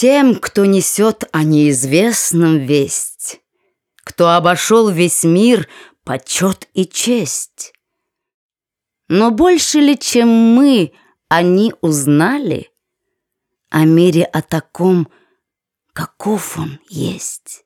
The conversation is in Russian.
Тем, кто несет о неизвестном весть, Кто обошел весь мир, почет и честь. Но больше ли, чем мы, они узнали О мире о таком, каков он есть?